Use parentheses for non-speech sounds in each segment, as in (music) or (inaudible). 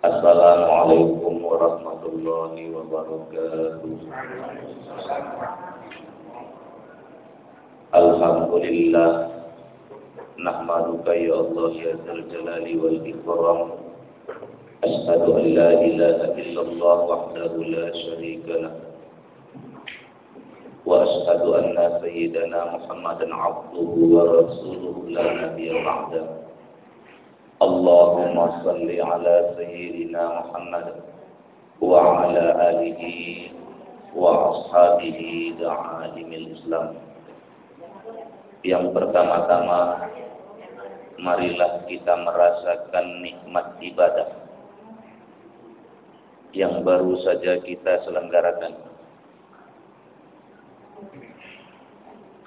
Assalamualaikum warahmatullahi wabarakatuh. Alhamdulillah Nahmaduka ya Allah ya Zal Jalali wal Ikram. Ashhadu an la ilaha illallah wahdahu la syarika lah. Wa ashhadu anna sayyidana Muhammadan abduhu wa rasuluhu la nabiyya ba'dahu اللهم صل على سيدنا محمد وعلى آله وأصحابه دعائم الإسلام yang pertama-tama marilah kita merasakan nikmat ibadah yang baru saja kita selenggarakan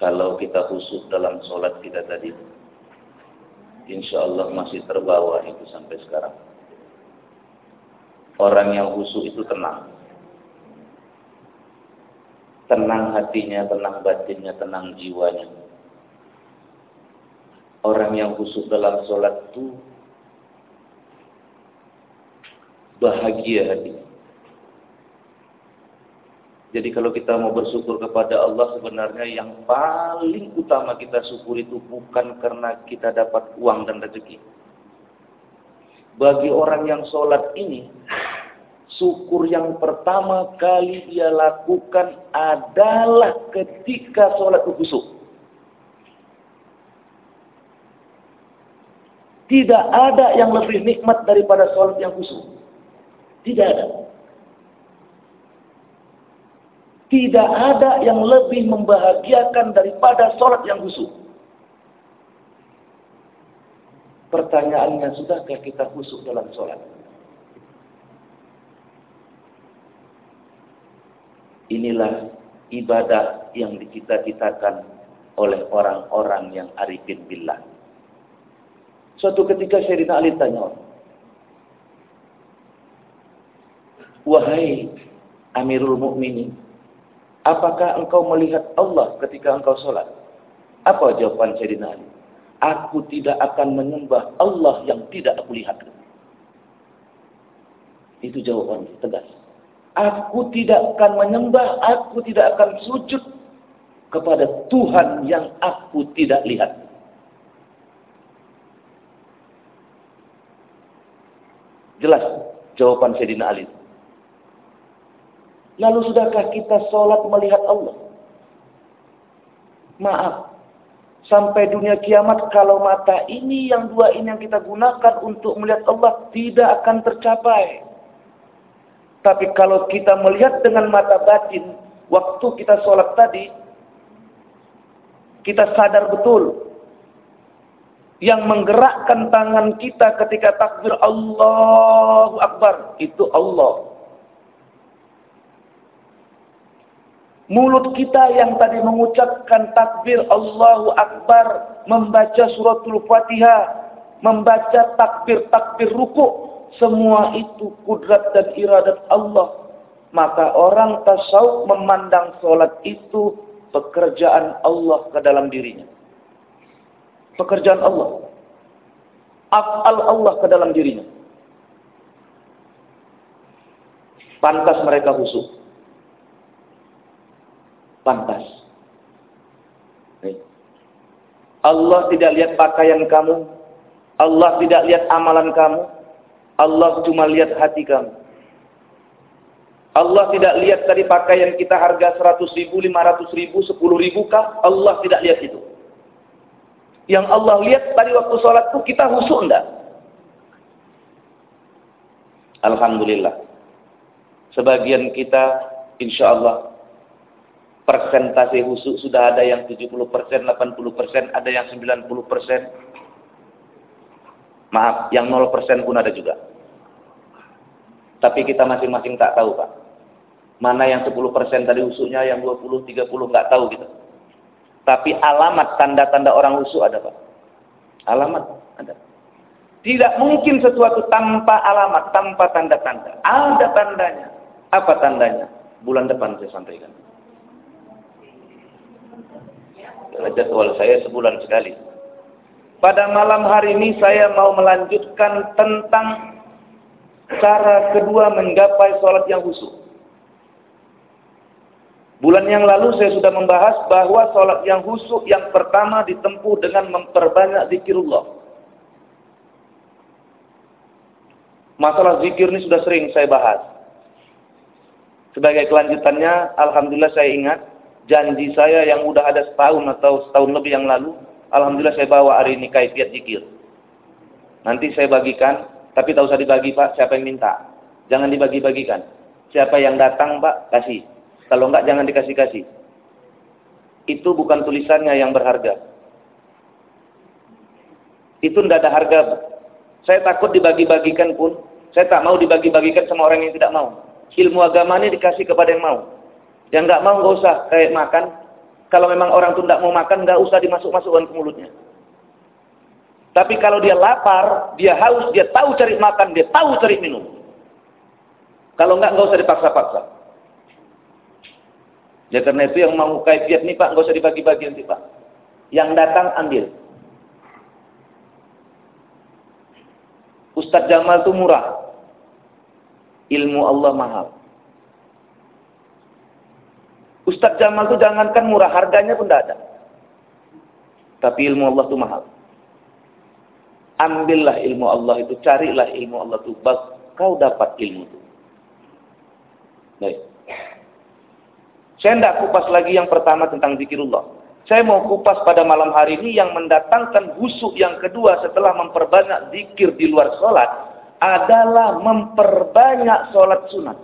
kalau kita khusus dalam sholat kita tadi insya Allah masih terbawa itu sampai sekarang. Orang yang khusyuk itu tenang. Tenang hatinya, tenang batinnya, tenang jiwanya. Orang yang khusyuk dalam sholat itu bahagia hatinya. Jadi kalau kita mau bersyukur kepada Allah sebenarnya yang paling utama kita syukur itu bukan karena kita dapat uang dan rezeki. Bagi orang yang sholat ini, syukur yang pertama kali dia lakukan adalah ketika sholat khusyuk. Tidak ada yang lebih nikmat daripada sholat yang khusyuk. Tidak ada. Tidak ada yang lebih membahagiakan daripada sholat yang khusyuk. Pertanyaannya, sudahkah kita khusyuk dalam sholat? Inilah ibadah yang dicita-citakan oleh orang-orang yang arifin billah. Suatu ketika Syedina Ali tanya, Wahai Amirul Mukminin, Apakah engkau melihat Allah ketika engkau sholat? Apa jawaban Sayyidina Ali? Aku tidak akan menyembah Allah yang tidak aku lihat. Itu jawaban tegas. Aku tidak akan menyembah, aku tidak akan sujud kepada Tuhan yang aku tidak lihat. Jelas jawaban Sayyidina Ali. Lalu sudahkah kita sholat melihat Allah? Maaf. Sampai dunia kiamat kalau mata ini yang dua ini yang kita gunakan untuk melihat Allah tidak akan tercapai. Tapi kalau kita melihat dengan mata batin, waktu kita sholat tadi, kita sadar betul yang menggerakkan tangan kita ketika takbir Allahu Akbar itu Allah. Mulut kita yang tadi mengucapkan takbir Allahu Akbar, membaca suratul Fatihah, membaca takbir-takbir ruku, semua itu kudrat dan iradat Allah. Maka orang tasawuf memandang sholat itu pekerjaan Allah ke dalam dirinya. Pekerjaan Allah. Af'al Allah ke dalam dirinya. Pantas mereka khusus pantas. Allah tidak lihat pakaian kamu. Allah tidak lihat amalan kamu. Allah cuma lihat hati kamu. Allah tidak lihat dari pakaian kita harga 100 ribu, 500 ribu, 10 ribu kah? Allah tidak lihat itu. Yang Allah lihat tadi waktu sholat itu kita husuk enggak? Alhamdulillah. Sebagian kita insya Allah persentase husuk sudah ada yang 70%, 80%, ada yang 90%. Maaf, yang 0% pun ada juga. Tapi kita masing-masing tak tahu, Pak. Mana yang 10% tadi husuknya, yang 20, 30 nggak tahu gitu. Tapi alamat tanda-tanda orang husuk ada, Pak. Alamat ada. Tidak mungkin sesuatu tanpa alamat, tanpa tanda-tanda. Ada tandanya. Apa tandanya? Bulan depan saya sampaikan. Karena jadwal saya sebulan sekali. Pada malam hari ini saya mau melanjutkan tentang cara kedua menggapai sholat yang khusyuk. Bulan yang lalu saya sudah membahas bahwa sholat yang khusyuk yang pertama ditempuh dengan memperbanyak zikirullah. Masalah zikir ini sudah sering saya bahas. Sebagai kelanjutannya, Alhamdulillah saya ingat janji saya yang udah ada setahun atau setahun lebih yang lalu, Alhamdulillah saya bawa hari ini kaifiat zikir. Nanti saya bagikan, tapi tak usah dibagi Pak, siapa yang minta. Jangan dibagi-bagikan. Siapa yang datang Pak, kasih. Kalau enggak jangan dikasih-kasih. Itu bukan tulisannya yang berharga. Itu tidak ada harga. Saya takut dibagi-bagikan pun. Saya tak mau dibagi-bagikan sama orang yang tidak mau. Ilmu agama ini dikasih kepada yang mau. Yang enggak mau enggak usah kayak makan. Kalau memang orang itu tidak mau makan, enggak usah dimasuk-masukkan ke mulutnya. Tapi kalau dia lapar, dia haus, dia tahu cari makan, dia tahu cari minum. Kalau enggak, enggak usah dipaksa-paksa. Ya karena itu yang mau kaifiat nih Pak, nggak usah dibagi-bagi nanti Pak. Yang datang ambil. Ustadz Jamal itu murah. Ilmu Allah mahal. Ustadz Jamal itu jangankan murah, harganya pun tidak ada. Tapi ilmu Allah itu mahal. Ambillah ilmu Allah itu, carilah ilmu Allah itu, kau dapat ilmu itu. Baik. Saya tidak kupas lagi yang pertama tentang zikirullah. Saya mau kupas pada malam hari ini yang mendatangkan busuk yang kedua setelah memperbanyak zikir di luar sholat adalah memperbanyak sholat sunat.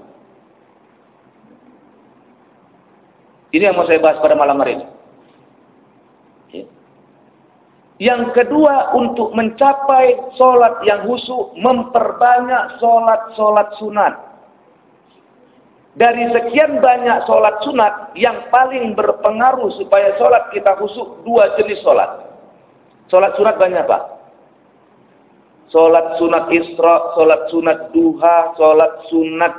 Ini yang mau saya bahas pada malam hari ini. Ya. Yang kedua untuk mencapai sholat yang husuk, memperbanyak sholat-sholat sunat. Dari sekian banyak sholat sunat, yang paling berpengaruh supaya sholat kita khusyuk, dua jenis sholat. Sholat sunat banyak Pak. Sholat sunat isra, sholat sunat duha, sholat sunat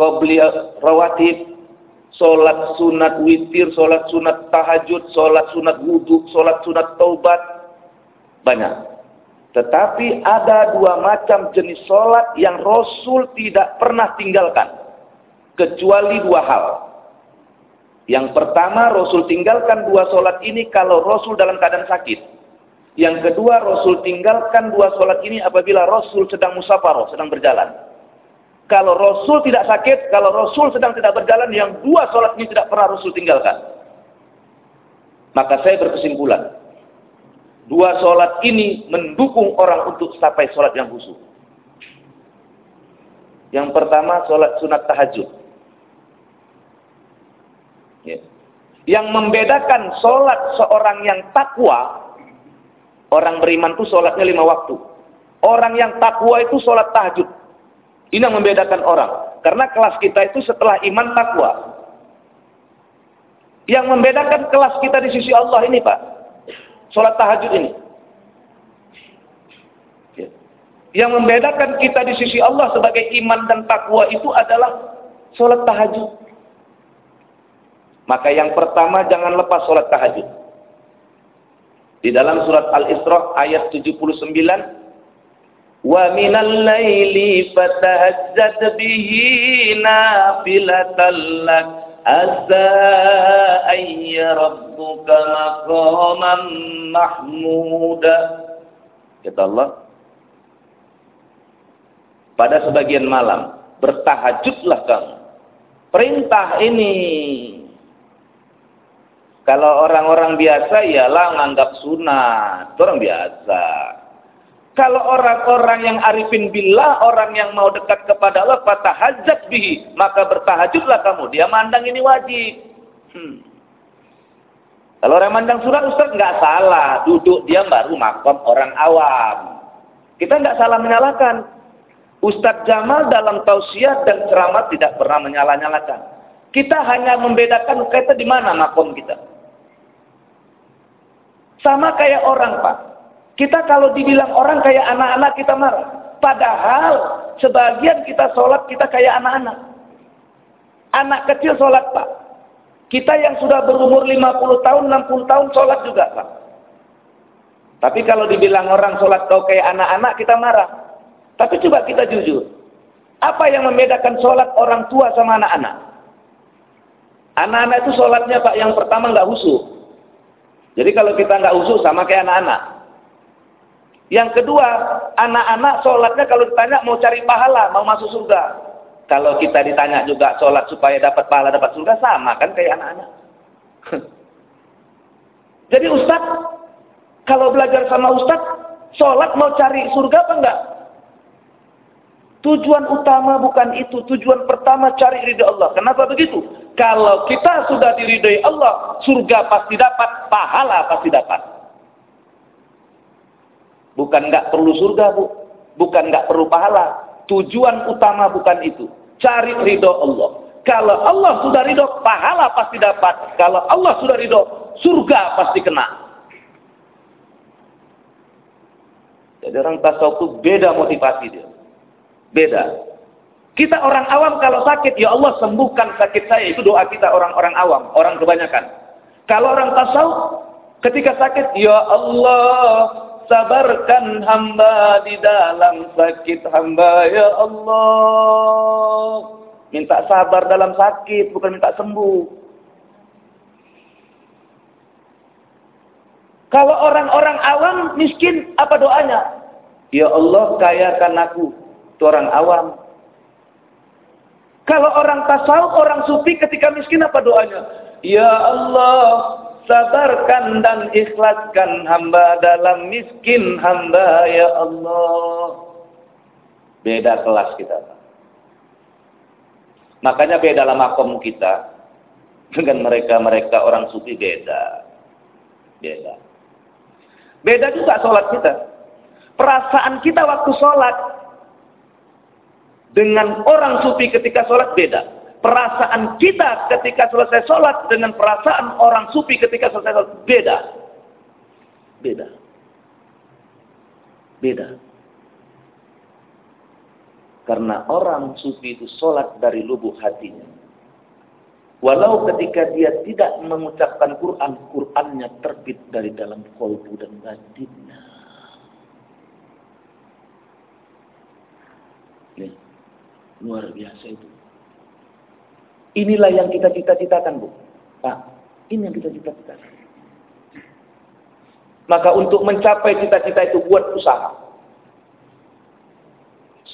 qobliya rawatib, sholat sunat witir, sholat sunat tahajud, sholat sunat wudhu, sholat sunat taubat. Banyak. Tetapi ada dua macam jenis sholat yang Rasul tidak pernah tinggalkan kecuali dua hal. Yang pertama, Rasul tinggalkan dua sholat ini kalau Rasul dalam keadaan sakit. Yang kedua, Rasul tinggalkan dua sholat ini apabila Rasul sedang musafaroh, sedang berjalan. Kalau Rasul tidak sakit, kalau Rasul sedang tidak berjalan, yang dua sholat ini tidak pernah Rasul tinggalkan. Maka saya berkesimpulan, dua sholat ini mendukung orang untuk sampai sholat yang khusus. Yang pertama, sholat sunat tahajud. Ya. Yang membedakan sholat seorang yang takwa, orang beriman itu sholatnya lima waktu. Orang yang takwa itu sholat tahajud. Ini yang membedakan orang. Karena kelas kita itu setelah iman takwa. Yang membedakan kelas kita di sisi Allah ini Pak. Sholat tahajud ini. Ya. Yang membedakan kita di sisi Allah sebagai iman dan takwa itu adalah sholat tahajud. Maka yang pertama jangan lepas sholat tahajud. Di dalam surat Al-Isra ayat 79 Minal laili fatahajjad bihi nafilatan lak. Asa ayya rabbuka maqaman mahmuda. Kata Allah pada sebagian malam bertahajudlah kamu. Perintah ini kalau orang-orang biasa ialah menganggap sunat, orang biasa. Kalau orang-orang yang arifin billah, orang yang mau dekat kepada Allah, fatahajat bihi, maka bertahajudlah kamu. Dia mandang ini wajib. Hmm. Kalau orang mandang sunat, Ustaz nggak salah. Duduk dia baru makom orang awam. Kita nggak salah menyalahkan. Ustadz Jamal dalam tausiah dan ceramah tidak pernah menyalah-nyalakan. Kita hanya membedakan kita di mana makom kita. Sama kayak orang, Pak. Kita kalau dibilang orang kayak anak-anak kita marah. Padahal sebagian kita sholat kita kayak anak-anak. Anak kecil sholat, Pak. Kita yang sudah berumur 50 tahun, 60 tahun sholat juga, Pak. Tapi kalau dibilang orang sholat kau kayak anak-anak, kita marah. Tapi coba kita jujur. Apa yang membedakan sholat orang tua sama anak-anak? Anak-anak itu sholatnya Pak yang pertama nggak husu. Jadi kalau kita nggak husu sama kayak anak-anak. Yang kedua, anak-anak sholatnya kalau ditanya mau cari pahala, mau masuk surga. Kalau kita ditanya juga sholat supaya dapat pahala, dapat surga, sama kan kayak anak-anak. (laughs) Jadi Ustadz, kalau belajar sama Ustadz, sholat mau cari surga apa enggak? Tujuan utama bukan itu. Tujuan pertama cari ridho Allah. Kenapa begitu? Kalau kita sudah diridhoi Allah, surga pasti dapat, pahala pasti dapat. Bukan enggak perlu surga, Bu. Bukan enggak perlu pahala. Tujuan utama bukan itu. Cari ridho Allah. Kalau Allah sudah ridho, pahala pasti dapat. Kalau Allah sudah ridho, surga pasti kena. Jadi orang tasawuf beda motivasi dia. Beda. Kita orang awam kalau sakit, ya Allah sembuhkan sakit saya. Itu doa kita orang-orang awam, orang kebanyakan. Kalau orang tasawuf, ketika sakit, ya Allah sabarkan hamba di dalam sakit hamba, ya Allah. Minta sabar dalam sakit, bukan minta sembuh. Kalau orang-orang awam miskin, apa doanya? Ya Allah, kayakan aku. Itu orang awam. Kalau orang tasawuf, orang sufi ketika miskin, apa doanya? Ya Allah, sabarkan dan ikhlaskan hamba dalam miskin hamba, ya Allah. Beda kelas kita. Makanya beda dalam makom kita dengan mereka-mereka orang sufi beda. Beda. Beda juga sholat kita. Perasaan kita waktu sholat dengan orang sufi ketika sholat beda. Perasaan kita ketika selesai sholat dengan perasaan orang sufi ketika selesai sholat beda. Beda. Beda. Karena orang sufi itu sholat dari lubuk hatinya. Walau ketika dia tidak mengucapkan Quran, Qurannya terbit dari dalam kolbu dan batinnya. Nih, luar biasa itu. Inilah yang kita cita-citakan, Bu. Pak, ini yang kita cita-citakan. Maka untuk mencapai cita-cita itu buat usaha.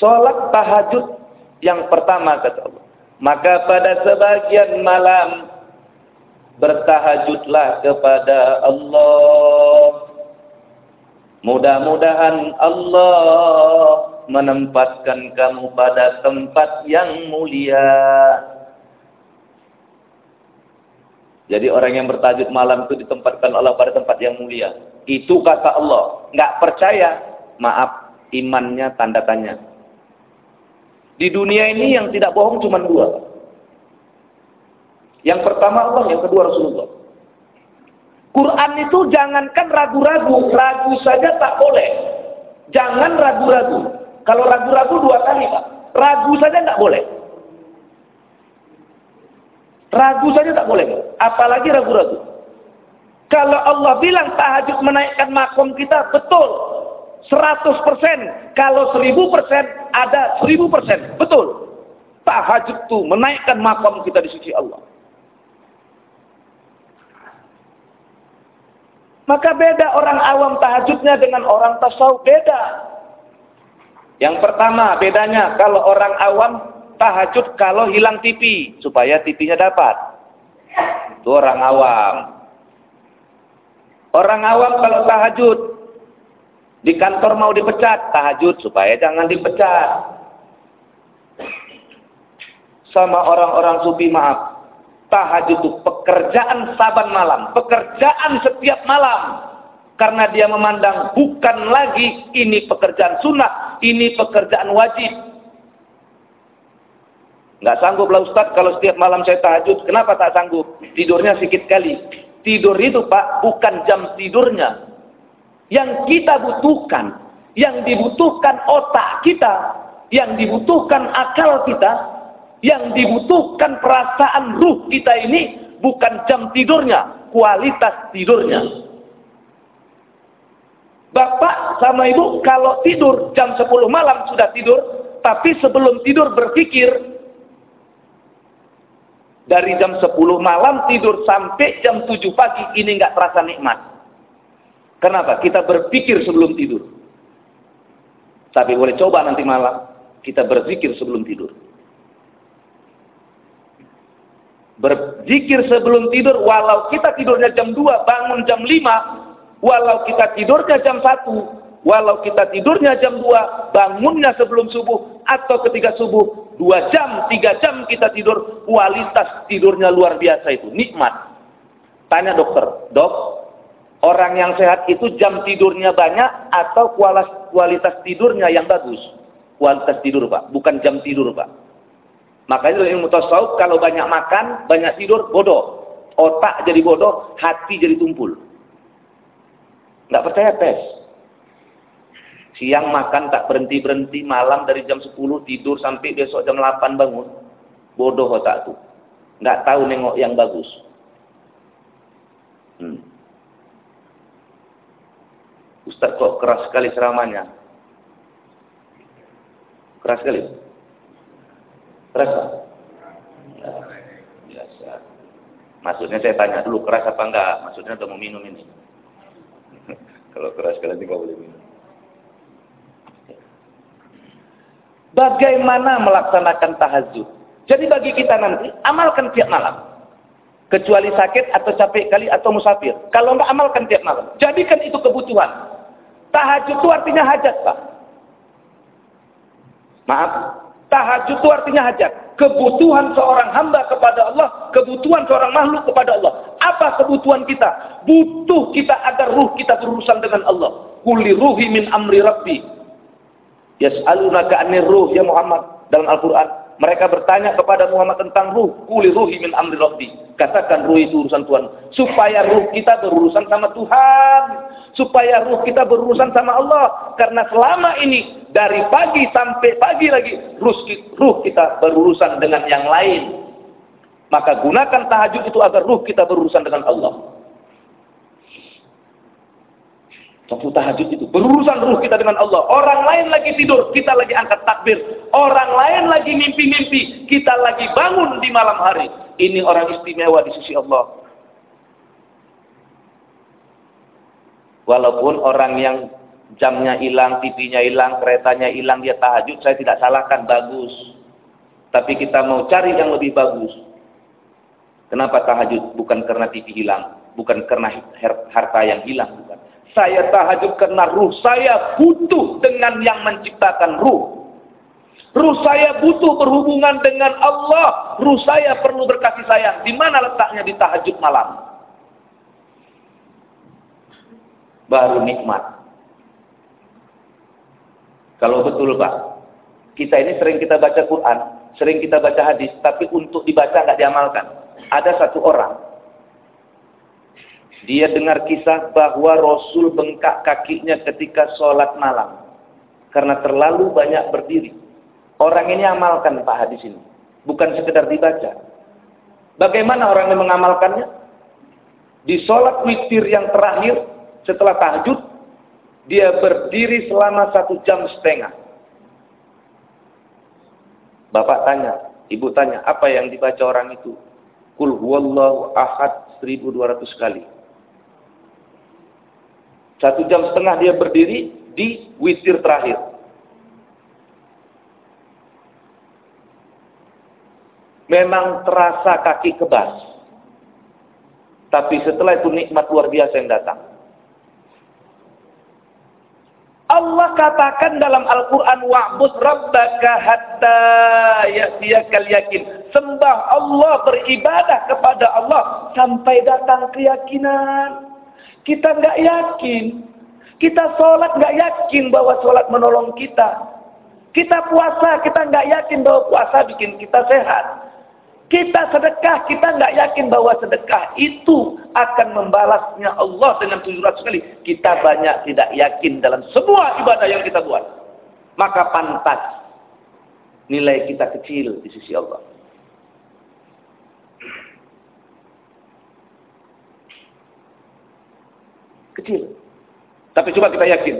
Sholat tahajud yang pertama kata Allah. Maka pada sebagian malam bertahajudlah kepada Allah. Mudah-mudahan Allah menempatkan kamu pada tempat yang mulia. Jadi orang yang bertajud malam itu ditempatkan Allah pada tempat yang mulia. Itu kata Allah. Nggak percaya, maaf, imannya tanda tanya. Di dunia ini yang tidak bohong cuma dua. Yang pertama Allah, yang kedua Rasulullah. Quran itu jangankan ragu-ragu, ragu saja tak boleh. Jangan ragu-ragu. Kalau ragu-ragu dua kali Pak. Ragu saja tak boleh. Ragu saja tak boleh. Apalagi ragu-ragu. Kalau Allah bilang tahajud menaikkan makom kita, betul. 100%. Kalau 1000% ada 1000%. Betul. Tahajud itu menaikkan makam kita di sisi Allah. Maka beda orang awam tahajudnya dengan orang tasawuf beda. Yang pertama bedanya kalau orang awam tahajud kalau hilang TV supaya TV-nya dapat. Itu orang awam. Orang awam kalau tahajud di kantor mau dipecat, tahajud supaya jangan dipecat. Sama orang-orang sufi maaf. Tahajud itu pekerjaan saban malam, pekerjaan setiap malam. Karena dia memandang bukan lagi ini pekerjaan sunnah, ini pekerjaan wajib. Nggak sanggup lah Ustaz kalau setiap malam saya tahajud. Kenapa tak sanggup? Tidurnya sedikit kali. Tidur itu Pak bukan jam tidurnya, yang kita butuhkan, yang dibutuhkan otak kita, yang dibutuhkan akal kita, yang dibutuhkan perasaan ruh kita ini bukan jam tidurnya, kualitas tidurnya. Bapak sama ibu kalau tidur jam 10 malam sudah tidur, tapi sebelum tidur berpikir dari jam 10 malam tidur sampai jam 7 pagi ini nggak terasa nikmat. Kenapa? Kita berpikir sebelum tidur. Tapi boleh coba nanti malam kita berzikir sebelum tidur. Berzikir sebelum tidur walau kita tidurnya jam 2, bangun jam 5, Walau kita tidurnya jam 1, walau kita tidurnya jam 2, bangunnya sebelum subuh atau ketika subuh, 2 jam, 3 jam kita tidur, kualitas tidurnya luar biasa itu, nikmat. Tanya dokter, dok, orang yang sehat itu jam tidurnya banyak atau kualitas tidurnya yang bagus? Kualitas tidur Pak, bukan jam tidur Pak. Makanya dalam ilmu tasawuf kalau banyak makan, banyak tidur, bodoh. Otak jadi bodoh, hati jadi tumpul. Nggak percaya tes. Siang makan tak berhenti-berhenti, malam dari jam 10 tidur sampai besok jam 8 bangun. Bodoh otak tuh. Nggak tahu nengok yang bagus. Hmm. Ustaz kok keras sekali ceramahnya. Keras sekali. Keras Pak? Ya. Maksudnya saya tanya dulu keras apa enggak? Maksudnya udah mau minum ini. (laughs) Kalau keras kalian tidak boleh minum. Bagaimana melaksanakan tahajud? Jadi bagi kita nanti, amalkan tiap malam. Kecuali sakit atau capek kali atau musafir. Kalau enggak amalkan tiap malam. Jadikan itu kebutuhan. Tahajud itu artinya hajat, Pak. Maaf. Tahajud itu artinya hajat. Kebutuhan seorang hamba kepada Allah, kebutuhan seorang makhluk kepada Allah. Apa kebutuhan kita? Butuh kita agar ruh kita berurusan dengan Allah. Kuli ruhi min amri rabbi. Yas'alunaka anir ruh ya Muhammad dalam Al-Quran. Mereka bertanya kepada Muhammad tentang ruh. Kuli ruhi min amri rabbi. Katakan ruh itu urusan Tuhan. Supaya ruh kita berurusan sama Tuhan. Supaya ruh kita berurusan sama Allah. Karena selama ini, dari pagi sampai pagi lagi, ruh kita berurusan dengan yang lain. Maka gunakan tahajud itu agar ruh kita berurusan dengan Allah. Waktu tahajud itu berurusan ruh kita dengan Allah. Orang lain lagi tidur, kita lagi angkat takbir. Orang lain lagi mimpi-mimpi, kita lagi bangun di malam hari. Ini orang istimewa di sisi Allah. Walaupun orang yang jamnya hilang, TV-nya hilang, keretanya hilang, dia tahajud, saya tidak salahkan, bagus. Tapi kita mau cari yang lebih bagus. Kenapa tahajud? Bukan karena TV hilang, bukan karena harta yang hilang, saya tahajud karena ruh saya butuh dengan yang menciptakan ruh. Ruh saya butuh berhubungan dengan Allah. Ruh saya perlu berkasih sayang. Di mana letaknya di tahajud malam? Baru nikmat. Kalau betul Pak, kita ini sering kita baca Quran, sering kita baca hadis, tapi untuk dibaca nggak diamalkan. Ada satu orang, dia dengar kisah bahwa Rasul bengkak kakinya ketika sholat malam. Karena terlalu banyak berdiri. Orang ini amalkan Pak hadis ini. Bukan sekedar dibaca. Bagaimana orang yang mengamalkannya? Di sholat witir yang terakhir setelah tahajud, dia berdiri selama satu jam setengah. Bapak tanya, ibu tanya, apa yang dibaca orang itu? Kul huwallahu ahad 1200 kali. Satu jam setengah dia berdiri di witir terakhir. Memang terasa kaki kebas. Tapi setelah itu nikmat luar biasa yang datang. Allah katakan dalam Al-Quran wa'bud rabbaka hatta ya'tiyakal yakin. Sembah Allah beribadah kepada Allah sampai datang keyakinan. Kita nggak yakin. Kita sholat nggak yakin bahwa sholat menolong kita. Kita puasa, kita nggak yakin bahwa puasa bikin kita sehat. Kita sedekah, kita nggak yakin bahwa sedekah itu akan membalasnya Allah dengan 700 kali. Kita banyak tidak yakin dalam semua ibadah yang kita buat. Maka pantas nilai kita kecil di sisi Allah. Kecil. Tapi coba kita yakin.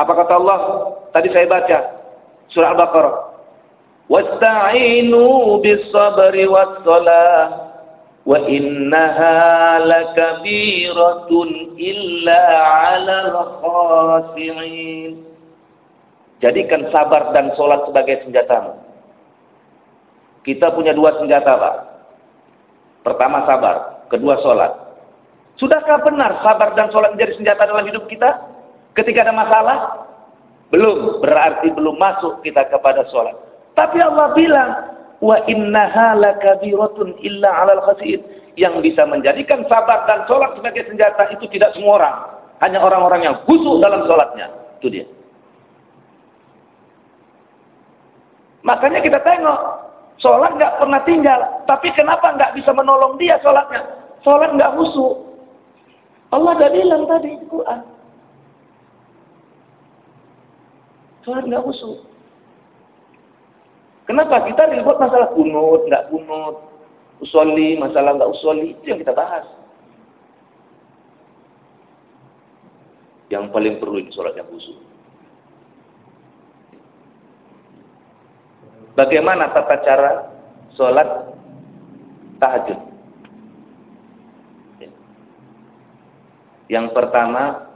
Apa kata Allah? Tadi saya baca surah Al-Baqarah. Wasta'inu bis-sabri was-salah wa innaha lakabiratun illa 'alal khasi'in. Jadikan sabar dan sholat sebagai senjatamu. Kita punya dua senjata, Pak. Pertama sabar, kedua sholat. Sudahkah benar sabar dan sholat menjadi senjata dalam hidup kita? Ketika ada masalah? Belum, berarti belum masuk kita kepada sholat. Tapi Allah bilang, wa innaha lakabiratun illa alal khasi'in. Yang bisa menjadikan sabar dan sholat sebagai senjata itu tidak semua orang. Hanya orang-orang yang khusus dalam sholatnya. Itu dia. Makanya kita tengok, sholat nggak pernah tinggal. Tapi kenapa nggak bisa menolong dia sholatnya? Sholat nggak musuh. Allah udah bilang tadi di Quran. Sholat nggak musuh. Kenapa kita ribut masalah kunut, nggak kunut, usoli, masalah nggak usoli, itu yang kita bahas. Yang paling perlu ini sholat yang khusus. Bagaimana tata cara sholat tahajud? Yang pertama,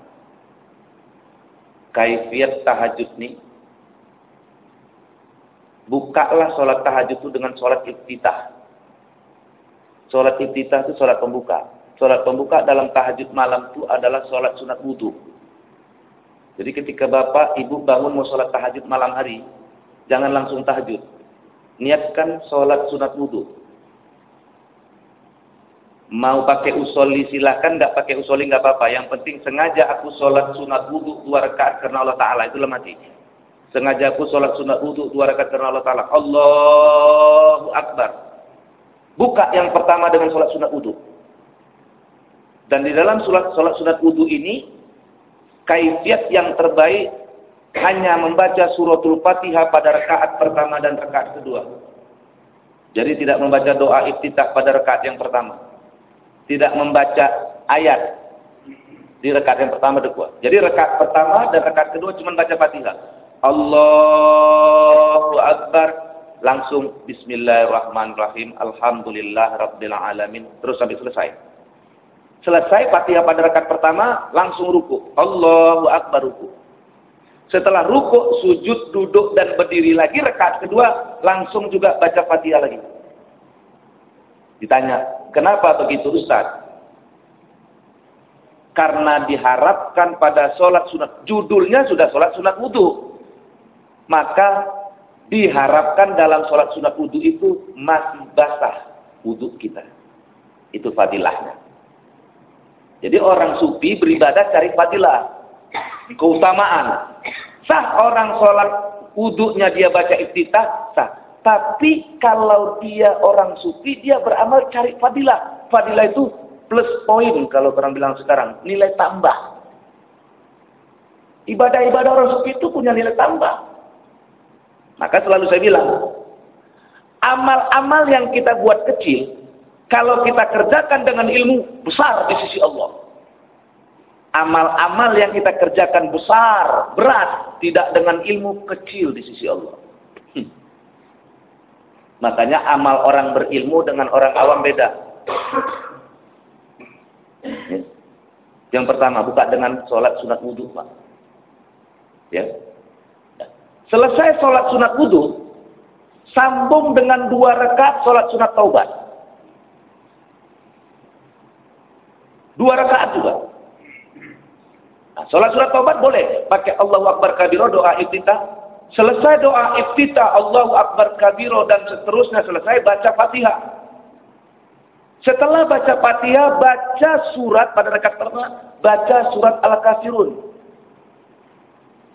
kaifiat tahajud nih. Bukalah sholat tahajud itu dengan sholat iftitah. Sholat iftitah itu sholat pembuka. Sholat pembuka dalam tahajud malam itu adalah sholat sunat wudhu. Jadi ketika bapak, ibu bangun mau sholat tahajud malam hari, Jangan langsung tahajud. Niatkan sholat sunat wudhu. Mau pakai usoli silahkan, nggak pakai usoli nggak apa-apa. Yang penting sengaja aku sholat sunat wudhu dua rakaat karena Allah Taala itu mati. Sengaja aku sholat sunat wudhu dua rakaat karena Allah Taala. Allahu Akbar. Buka yang pertama dengan sholat sunat wudhu. Dan di dalam sholat, sholat sunat wudhu ini, kaifiat yang terbaik hanya membaca suratul Fatihah pada rakaat pertama dan rakaat kedua. Jadi tidak membaca doa iftitah pada rakaat yang pertama. Tidak membaca ayat di rakaat yang pertama dan kedua. Jadi rakaat pertama dan rakaat kedua cuma baca Fatihah. Allahu Akbar langsung bismillahirrahmanirrahim alhamdulillah rabbil alamin terus sampai selesai. Selesai Fatihah pada rakaat pertama langsung ruku. Allahu Akbar ruku. Setelah rukuk, sujud, duduk, dan berdiri lagi, rekat kedua, langsung juga baca fatihah lagi. Ditanya, kenapa begitu Ustaz? Karena diharapkan pada sholat sunat, judulnya sudah sholat sunat wudhu. Maka diharapkan dalam sholat sunat wudhu itu masih basah wudhu kita. Itu fadilahnya. Jadi orang sufi beribadah cari fadilah keutamaan. Sah orang sholat wudhunya dia baca iftitah, sah. Tapi kalau dia orang sufi, dia beramal cari fadilah. Fadilah itu plus poin kalau orang bilang sekarang. Nilai tambah. Ibadah-ibadah orang sufi itu punya nilai tambah. Maka selalu saya bilang, amal-amal yang kita buat kecil, kalau kita kerjakan dengan ilmu, besar di sisi Allah amal-amal yang kita kerjakan besar, berat, tidak dengan ilmu kecil di sisi Allah. Makanya amal orang berilmu dengan orang awam beda. Ya. Yang pertama, buka dengan sholat sunat wudhu, Pak. Ya. Selesai sholat sunat wudhu, sambung dengan dua rekat sholat sunat taubat. Dua rakaat juga. Nah, sholat surat taubat boleh. Pakai Allahu Akbar kabiro doa iftitah. Selesai doa iftitah Allahu Akbar kabiro dan seterusnya selesai baca fatihah. Setelah baca fatihah, baca surat pada rekat pertama, baca surat Al-Kafirun.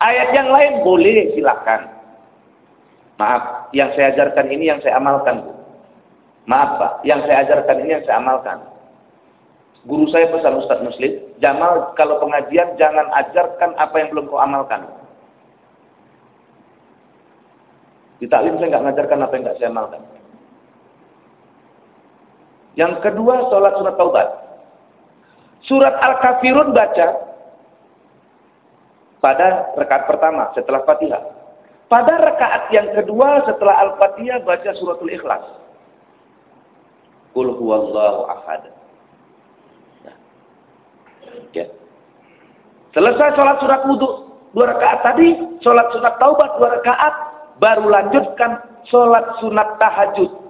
Ayat yang lain boleh silakan. Maaf, yang saya ajarkan ini yang saya amalkan. Maaf Pak, yang saya ajarkan ini yang saya amalkan. Guru saya pesan Ustaz Muslim, Jamal kalau pengajian jangan ajarkan apa yang belum kau amalkan. Di taklim saya nggak ngajarkan apa yang nggak saya amalkan. Yang kedua, sholat surat taubat. Surat Al-Kafirun baca, pada rakaat pertama setelah Fatihah. Pada rakaat yang kedua setelah Al-Fatihah baca suratul Ikhlas. Qul huwallahu ahad. Nah. Ya. Selesai sholat surat wudhu dua rakaat tadi, sholat sunat taubat dua rakaat, baru lanjutkan sholat sunat tahajud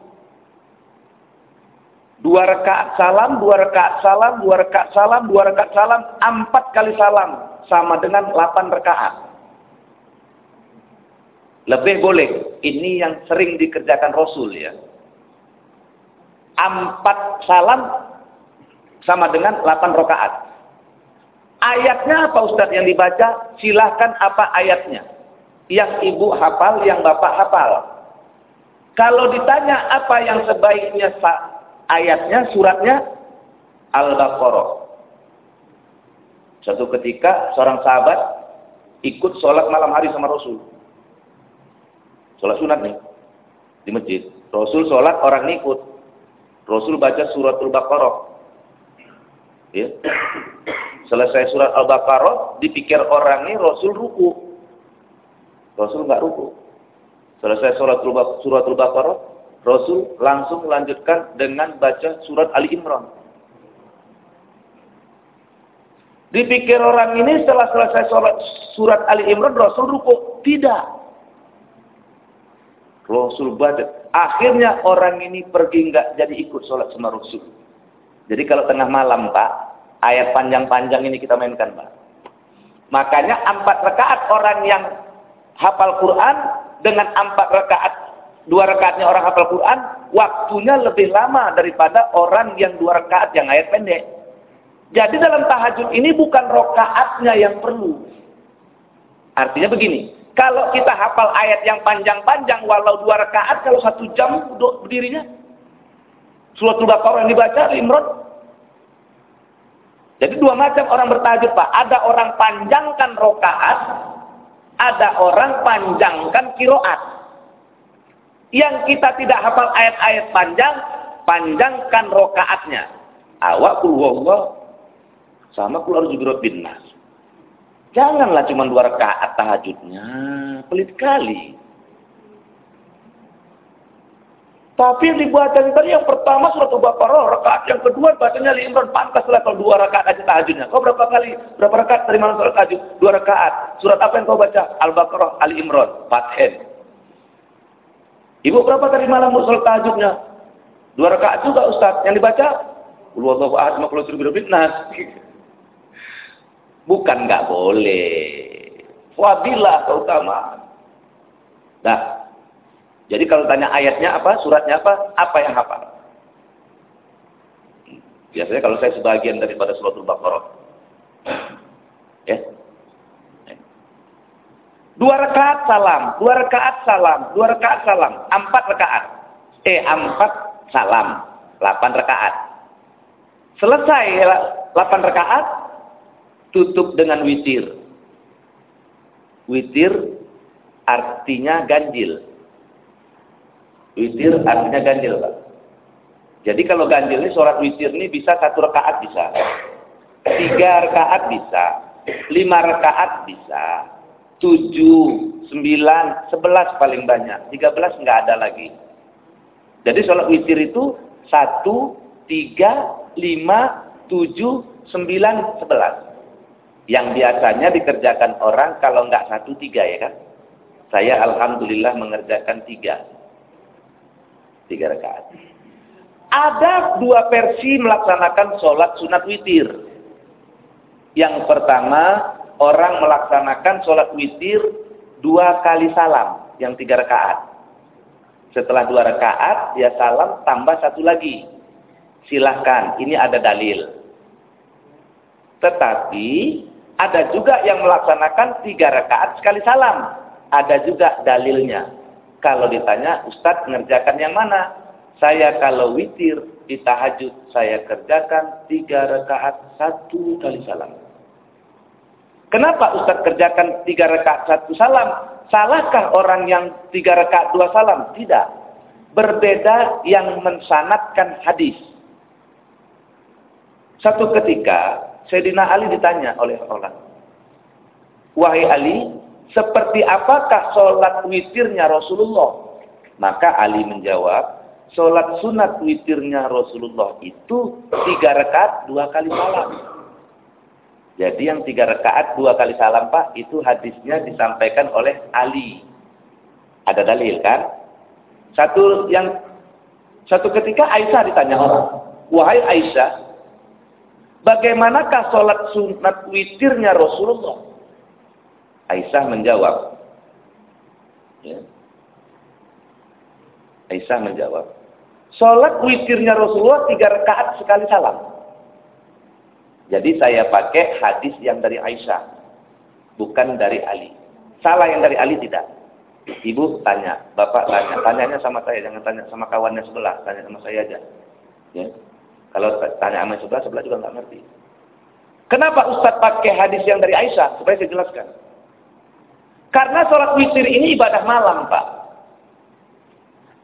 Dua rakaat salam, dua rakaat salam, dua rakaat salam, dua rakaat salam, empat kali salam. Sama dengan delapan rakaat. Lebih boleh. Ini yang sering dikerjakan Rasul ya. Empat salam sama dengan delapan rakaat. Ayatnya apa Ustadz yang dibaca? Silahkan apa ayatnya. Yang ibu hafal, yang bapak hafal. Kalau ditanya apa yang sebaiknya ayatnya, suratnya Al-Baqarah. Satu ketika seorang sahabat ikut sholat malam hari sama Rasul. Sholat sunat nih. Di masjid. Rasul sholat, orang ikut. Rasul baca surat Al-Baqarah. Ya. Selesai surat Al-Baqarah, dipikir orang ini Rasul ruku. Rasul nggak ruku. Selesai surat Al-Baqarah, Rasul langsung melanjutkan dengan baca surat Ali Imran. Dipikir orang ini setelah selesai sholat surat Ali Imran, Rasul ruku. Tidak. Rasul baca. Akhirnya orang ini pergi nggak jadi ikut sholat sama Rasul. Jadi kalau tengah malam Pak, ayat panjang-panjang ini kita mainkan Pak. Makanya empat rakaat orang yang hafal Quran dengan empat rakaat dua rakaatnya orang hafal Quran, waktunya lebih lama daripada orang yang dua rakaat yang ayat pendek. Jadi dalam tahajud ini bukan rakaatnya yang perlu. Artinya begini, kalau kita hafal ayat yang panjang-panjang walau dua rakaat, kalau satu jam berdirinya, surat Al-Baqarah yang dibaca, Imran. Jadi dua macam orang bertahajud Pak. Ada orang panjangkan rokaat, ada orang panjangkan kiroat. Yang kita tidak hafal ayat-ayat panjang, panjangkan rokaatnya. Awak Allah sama keluar juga nas. Janganlah cuma dua rakaat tahajudnya, pelit kali. Tapi yang dibuatkan tadi yang pertama surat Al-Baqarah, rakaat yang kedua bacanya Ali Imran, pantas kalau dua rakaat aja tahajudnya. Kau berapa kali, berapa rakaat dari mana surat tahajud? Dua rakaat. Surat apa yang kau baca? Al-Baqarah, Ali Imran, Fathen. Ibu berapa tadi malam sholat tahajudnya? Dua rakaat juga Ustaz. Yang dibaca? Wallahu ahad makhluk nas. (laughs) Bukan nggak boleh. Fadilah keutamaan. Nah, jadi kalau tanya ayatnya apa, suratnya apa, apa yang hafal? Biasanya kalau saya sebagian daripada surat Al-Baqarah. Ya, Dua rakaat salam, dua rakaat salam, dua rakaat salam, empat rakaat. Eh, empat salam, delapan rakaat. Selesai delapan rakaat, tutup dengan witir. Witir artinya ganjil. Witir artinya ganjil, Pak. Jadi kalau ganjil ini sholat witir ini bisa satu rakaat bisa, tiga rakaat bisa, lima rakaat bisa, tujuh, sembilan, sebelas paling banyak. Tiga belas nggak ada lagi. Jadi sholat witir itu satu, tiga, lima, tujuh, sembilan, sebelas. Yang biasanya dikerjakan orang kalau nggak satu, tiga ya kan. Saya Alhamdulillah mengerjakan tiga. Tiga rakaat. Ada dua versi melaksanakan sholat sunat witir. Yang pertama, orang melaksanakan sholat witir dua kali salam yang tiga rakaat. Setelah dua rakaat dia salam tambah satu lagi. Silahkan, ini ada dalil. Tetapi ada juga yang melaksanakan tiga rakaat sekali salam. Ada juga dalilnya. Kalau ditanya, Ustadz mengerjakan yang mana? Saya kalau witir di tahajud, saya kerjakan tiga rakaat satu kali salam. Kenapa Ustaz kerjakan tiga rakaat satu salam? Salahkah orang yang tiga rakaat dua salam? Tidak. Berbeda yang mensanatkan hadis. Satu ketika, Sayyidina Ali ditanya oleh orang. Wahai Ali, seperti apakah sholat witirnya Rasulullah? Maka Ali menjawab, sholat sunat witirnya Rasulullah itu tiga rakaat dua kali salam. Jadi yang tiga rakaat dua kali salam Pak, itu hadisnya disampaikan oleh Ali. Ada dalil kan? Satu yang satu ketika Aisyah ditanya orang, wahai Aisyah, bagaimanakah sholat sunat witirnya Rasulullah? Aisyah menjawab, ya. Aisyah menjawab, Sholat witirnya Rasulullah tiga rakaat sekali salam. Jadi saya pakai hadis yang dari Aisyah. Bukan dari Ali. Salah yang dari Ali tidak. Ibu tanya, bapak tanya. Tanyanya sama saya, jangan tanya sama kawannya sebelah. Tanya sama saya aja. Ya. Kalau tanya sama sebelah, sebelah juga nggak ngerti. Kenapa Ustadz pakai hadis yang dari Aisyah? Supaya saya jelaskan. Karena sholat witir ini ibadah malam, Pak.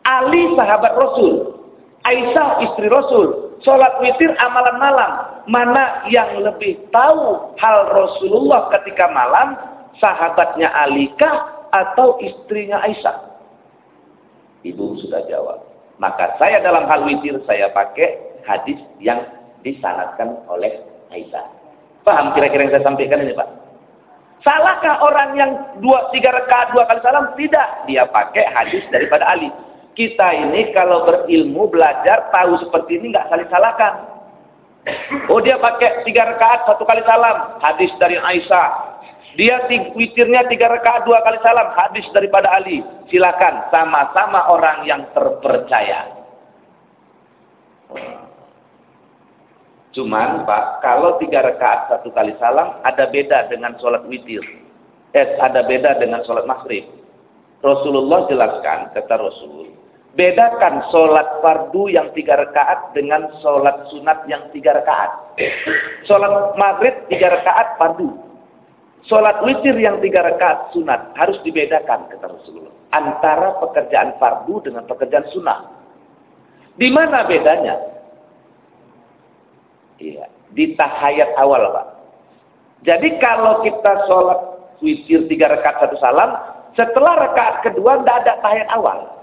Ali sahabat Rasul. Aisyah istri Rasul. Sholat witir amalan malam. Mana yang lebih tahu hal Rasulullah ketika malam? Sahabatnya Alikah atau istrinya Aisyah? Ibu sudah jawab. Maka saya dalam hal witir saya pakai hadis yang disanatkan oleh Aisyah. Paham kira-kira yang saya sampaikan ini Pak? Salahkah orang yang dua tiga rakaat dua kali salam? Tidak, dia pakai hadis daripada Ali kita ini kalau berilmu, belajar, tahu seperti ini nggak saling salahkan. Oh dia pakai tiga rakaat satu kali salam, hadis dari Aisyah. Dia witirnya tiga rakaat dua kali salam, hadis daripada Ali. Silakan, sama-sama orang yang terpercaya. Cuman Pak, kalau tiga rakaat satu kali salam, ada beda dengan sholat witir. Eh, ada beda dengan sholat maghrib. Rasulullah jelaskan, kata Rasul, Bedakan sholat fardu yang tiga rakaat dengan sholat sunat yang tiga rakaat. Sholat maghrib tiga rakaat fardu. Sholat witir yang tiga rakaat sunat harus dibedakan kata Rasulullah. Antara pekerjaan fardu dengan pekerjaan sunat. Di mana bedanya? Iya, di tahayat awal Pak. Jadi kalau kita sholat witir tiga rakaat satu salam, setelah rakaat kedua tidak ada tahayat awal.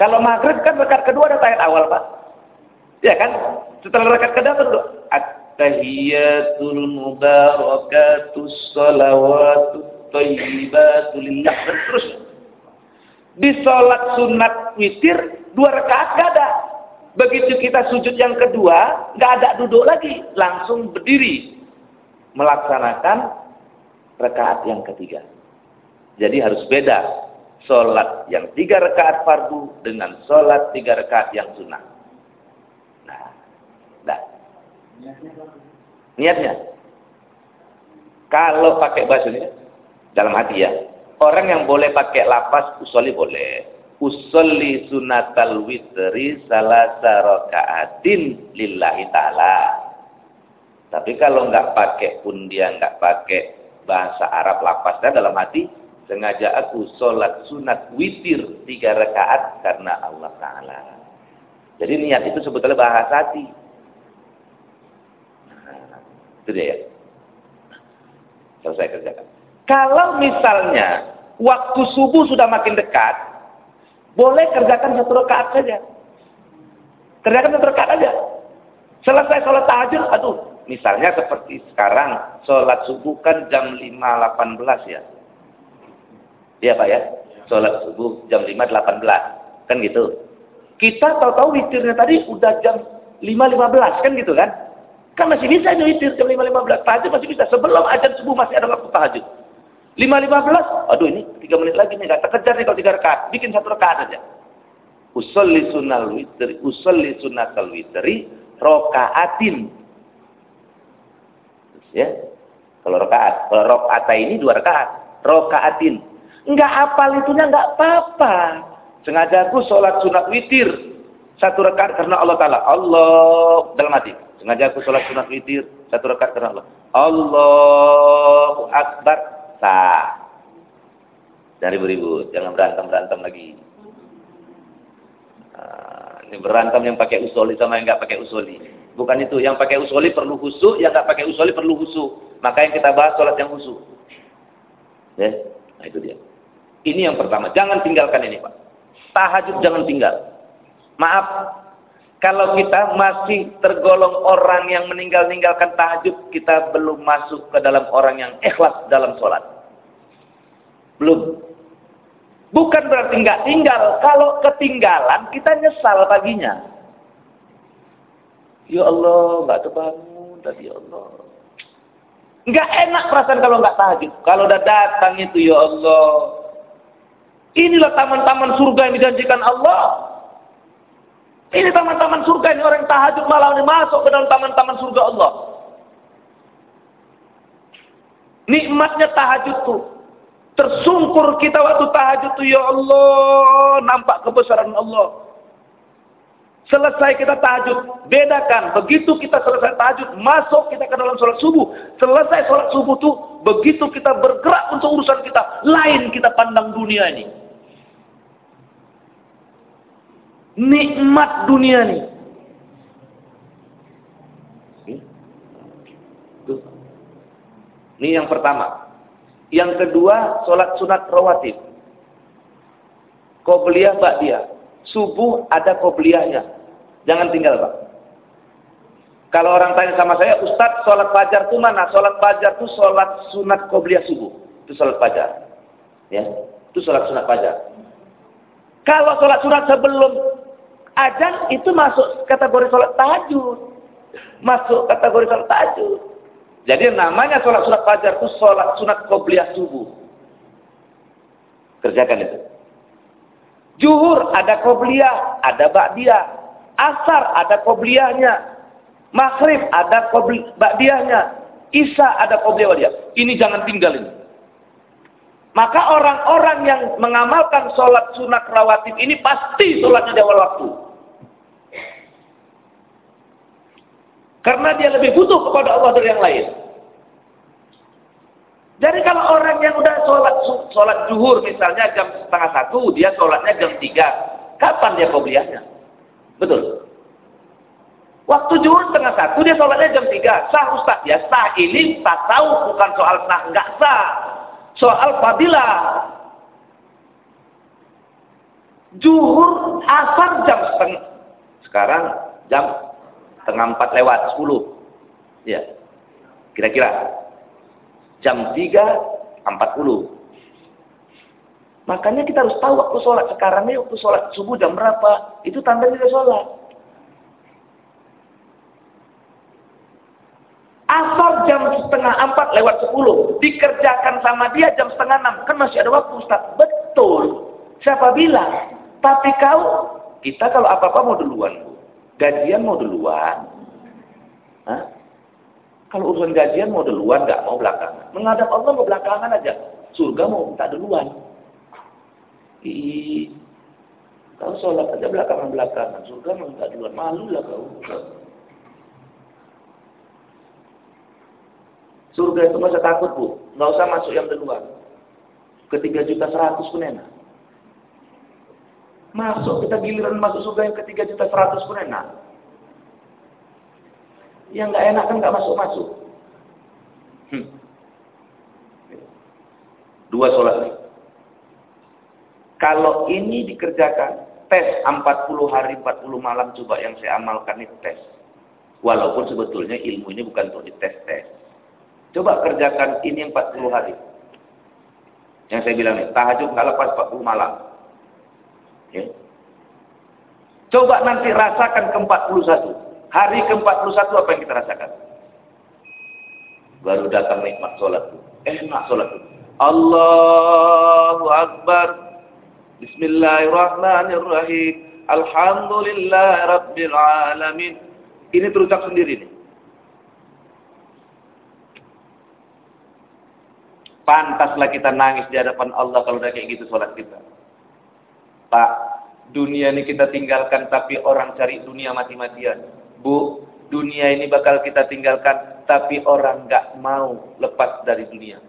Kalau maghrib kan rekat kedua ada tahiyat awal, Pak. Ya kan? Setelah rekat kedua kedua at-tahiyatul mubarakatus salawatut thayyibatul lillah terus. Di sholat sunat witir dua rakaat gak ada. Begitu kita sujud yang kedua, nggak ada duduk lagi, langsung berdiri melaksanakan rakaat yang ketiga. Jadi harus beda sholat yang tiga rakaat fardu dengan sholat tiga rakaat yang sunnah. Nah, nah. Niatnya. Kalau pakai bahasa dalam hati ya. Orang yang boleh pakai lapas, usoli boleh. Usoli sunatal witri salah rokaatin lillahi ta'ala. Tapi kalau nggak pakai pun dia nggak pakai bahasa Arab lapasnya dalam hati, sengaja aku sholat sunat witir tiga rakaat karena Allah Ta'ala. Jadi niat itu sebetulnya bahasa hati. Nah, itu dia ya. Selesai kerjakan. Kalau misalnya waktu subuh sudah makin dekat, boleh kerjakan satu rakaat saja. Kerjakan satu rakaat aja. Selesai sholat tahajud, aduh, misalnya seperti sekarang, sholat subuh kan jam 5.18 ya. Iya Pak ya? Sholat subuh jam 5.18. Kan gitu. Kita tahu-tahu witirnya tadi udah jam 5.15 kan gitu kan? Kan masih bisa aja witir jam 5.15. Tahajud masih bisa. Sebelum ajan subuh masih ada waktu tahajud. 5.15, aduh ini 3 menit lagi nih. Gak terkejar nih kalau 3 rakaat. Bikin satu rakaat aja. Usolli sunnal witri. Usolli sunnatal witri. Rokaatin. Ya. Kalau rakaat. Kalau rokaat ini dua rakaat. Rokaatin Enggak apal itunya enggak apa-apa. Sengaja aku sholat sunat witir. Satu rekat karena Allah Ta'ala. Allah dalam hati. Sengaja aku sholat sunat witir. Satu rekat karena Allah. Allahu Akbar. Sah. Dari beribut. Jangan berantem-berantem lagi. Nah, ini berantem yang pakai usoli sama yang enggak pakai usoli. Bukan itu. Yang pakai usoli perlu husuk. Yang enggak pakai usoli perlu husuk. Maka yang kita bahas sholat yang khusyuk. Ya, nah itu dia. Ini yang pertama. Jangan tinggalkan ini, Pak. Tahajud jangan tinggal. Maaf, kalau kita masih tergolong orang yang meninggal-ninggalkan tahajud, kita belum masuk ke dalam orang yang ikhlas dalam sholat. Belum. Bukan berarti nggak tinggal. Kalau ketinggalan, kita nyesal paginya. Ya Allah, nggak terbangun tadi ya Allah. Nggak enak perasaan kalau nggak tahajud. Kalau udah datang itu ya Allah. Inilah taman-taman surga yang dijanjikan Allah. Ini taman-taman surga ini orang tahajud malam ini masuk ke dalam taman-taman surga Allah. Nikmatnya tahajud tuh. Tersungkur kita waktu tahajud tuh ya Allah. Nampak kebesaran Allah. Selesai kita tahajud, bedakan. Begitu kita selesai tahajud, masuk kita ke dalam sholat subuh. Selesai sholat subuh tuh, begitu kita bergerak untuk urusan kita, lain kita pandang dunia ini. Nikmat dunia ini. Ini yang pertama. Yang kedua, sholat sunat rawatib. Qobliyah dia. Subuh ada qobliyahnya. Jangan tinggal Pak. Kalau orang tanya sama saya, Ustadz sholat fajar itu mana? Sholat fajar itu sholat sunat qobliyah subuh. Itu sholat fajar. Ya, itu sholat sunat fajar. Kalau sholat sunat sebelum ajan itu masuk kategori sholat tahajud. Masuk kategori sholat tahajud. Jadi namanya sholat sunat fajar itu sholat sunat qobliyah subuh. Kerjakan itu. Juhur ada qobliyah, ada ba'diyah. Asar ada qobliyahnya. Maghrib ada ba'diyahnya. Isya ada qobliyah Ini jangan tinggal ini. Maka orang-orang yang mengamalkan sholat sunat rawatib ini pasti sholatnya di awal waktu. Karena dia lebih butuh kepada Allah dari yang lain. Jadi kalau orang yang udah sholat sholat zuhur misalnya jam setengah satu, dia sholatnya jam tiga, kapan dia qobliyahnya? Betul. Waktu juhur setengah satu dia sholatnya jam tiga. Sah Ustaz. Ya sah ini tak tahu bukan soal sah. Enggak sah. Soal fadilah. Juhur asar jam setengah. Sekarang jam setengah empat lewat sepuluh. Ya. Kira-kira. Jam tiga empat puluh. Makanya kita harus tahu waktu sholat. Sekarang ini waktu sholat subuh jam berapa. Itu tandanya dia sholat. Asal jam setengah empat lewat sepuluh. Dikerjakan sama dia jam setengah enam. Kan masih ada waktu Ustaz. Betul. Siapa bilang? Tapi kau, kita kalau apa-apa mau duluan. Gajian mau duluan. Hah? Kalau urusan gajian mau duluan, nggak mau belakangan. Menghadap Allah mau belakangan aja. Surga mau minta duluan. Ih, kau sholat aja belakangan-belakangan. Surga minta duluan. Malu lah kau. Surga itu masa takut bu. Nggak usah masuk yang duluan. Ketiga juta seratus pun enak. Masuk kita giliran masuk surga yang ketiga juta seratus pun enak. Yang nggak enak kan nggak masuk-masuk. Hmm. Dua sholat nih. Kalau ini dikerjakan, tes 40 hari 40 malam coba yang saya amalkan itu tes. Walaupun sebetulnya ilmu ini bukan untuk dites-tes. Coba kerjakan ini 40 hari. Yang saya bilang nih, tahajud nggak lepas 40 malam. Ya. Coba nanti rasakan ke-41. Hari ke-41 apa yang kita rasakan? Baru datang nikmat sholat. Enak sholat. Allahu Akbar. Bismillahirrahmanirrahim. Alhamdulillah Rabbil Alamin. Ini terucap sendiri nih. Pantaslah kita nangis di hadapan Allah kalau udah kayak gitu sholat kita. Pak, dunia ini kita tinggalkan tapi orang cari dunia mati-matian. Bu, dunia ini bakal kita tinggalkan tapi orang nggak mau lepas dari dunia.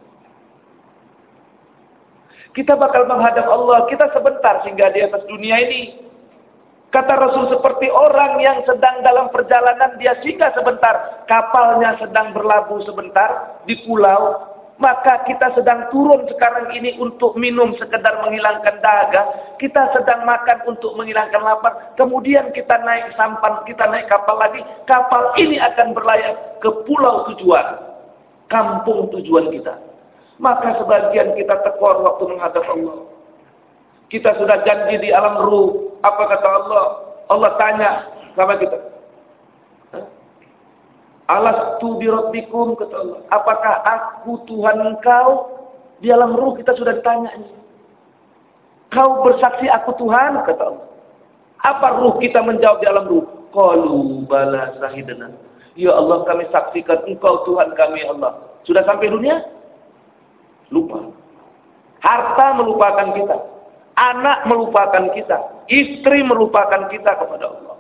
Kita bakal menghadap Allah. Kita sebentar sehingga di atas dunia ini. Kata Rasul seperti orang yang sedang dalam perjalanan dia singgah sebentar, kapalnya sedang berlabuh sebentar di pulau, maka kita sedang turun sekarang ini untuk minum sekedar menghilangkan dahaga, kita sedang makan untuk menghilangkan lapar, kemudian kita naik sampan, kita naik kapal lagi, kapal ini akan berlayar ke pulau tujuan, kampung tujuan kita. Maka sebagian kita tekor waktu menghadap Allah. Kita sudah janji di alam ruh, apa kata Allah? Allah tanya sama kita. Alas tu birabbikum kata Allah. Apakah aku Tuhan engkau? Di alam ruh kita sudah ditanya ini. Kau bersaksi aku Tuhan kata Allah. Apa ruh kita menjawab di alam ruh? Qalu bala sahidana. Ya Allah kami saksikan engkau Tuhan kami ya Allah. Sudah sampai dunia? Lupa. Harta melupakan kita. Anak melupakan kita. Istri melupakan kita kepada Allah.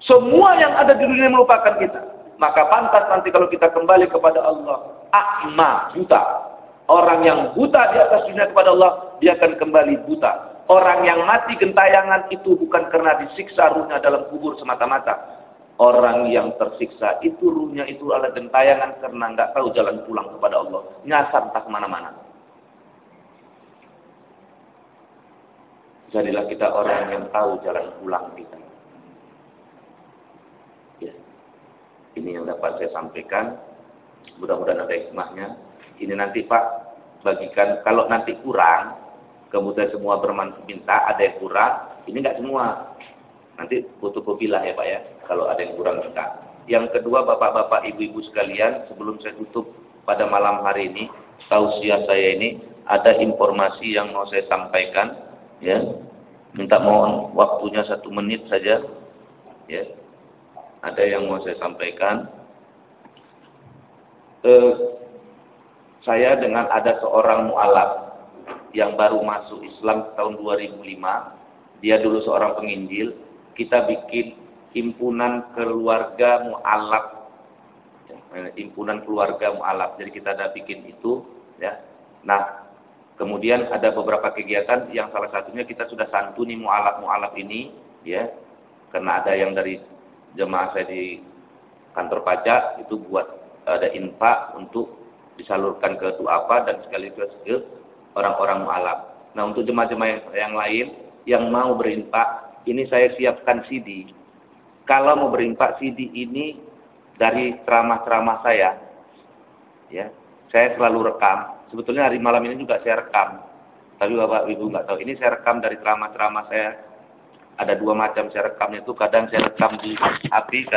Semua yang ada di dunia melupakan kita. Maka pantas nanti kalau kita kembali kepada Allah. Akma, buta. Orang yang buta di atas dunia kepada Allah, dia akan kembali buta. Orang yang mati gentayangan itu bukan karena disiksa ruhnya dalam kubur semata-mata. Orang yang tersiksa itu ruhnya itu adalah gentayangan karena nggak tahu jalan pulang kepada Allah. Nyasar entah ke mana-mana. Jadilah kita orang yang tahu jalan pulang kita. Ya. Ini yang dapat saya sampaikan. Mudah-mudahan ada hikmahnya. Ini nanti Pak bagikan kalau nanti kurang, kemudian semua berminta ada yang kurang, ini nggak semua. Nanti fotokopi lah ya Pak ya, kalau ada yang kurang minta. Yang kedua Bapak-bapak, Ibu-ibu sekalian, sebelum saya tutup pada malam hari ini, tausiah saya ini ada informasi yang mau saya sampaikan ya minta mohon waktunya satu menit saja ya ada yang mau saya sampaikan? Eh, saya dengan ada seorang mualaf yang baru masuk Islam tahun 2005 dia dulu seorang penginjil kita bikin himpunan keluarga mualaf. Himpunan keluarga mualaf. Jadi kita ada bikin itu ya. Nah Kemudian ada beberapa kegiatan yang salah satunya kita sudah santuni mualaf-mualaf ini, ya, karena ada yang dari jemaah saya di kantor pajak itu buat ada infak untuk disalurkan ke apa dan sekaligus ke orang-orang mualaf. Nah untuk jemaah-jemaah yang lain yang mau berinfak, ini saya siapkan CD. Kalau mau berinfak CD ini dari ceramah-ceramah saya, ya, saya selalu rekam sebetulnya hari malam ini juga saya rekam. Tapi Bapak Ibu nggak tahu. Ini saya rekam dari ceramah-ceramah saya. Ada dua macam saya rekam itu. Kadang saya rekam di api,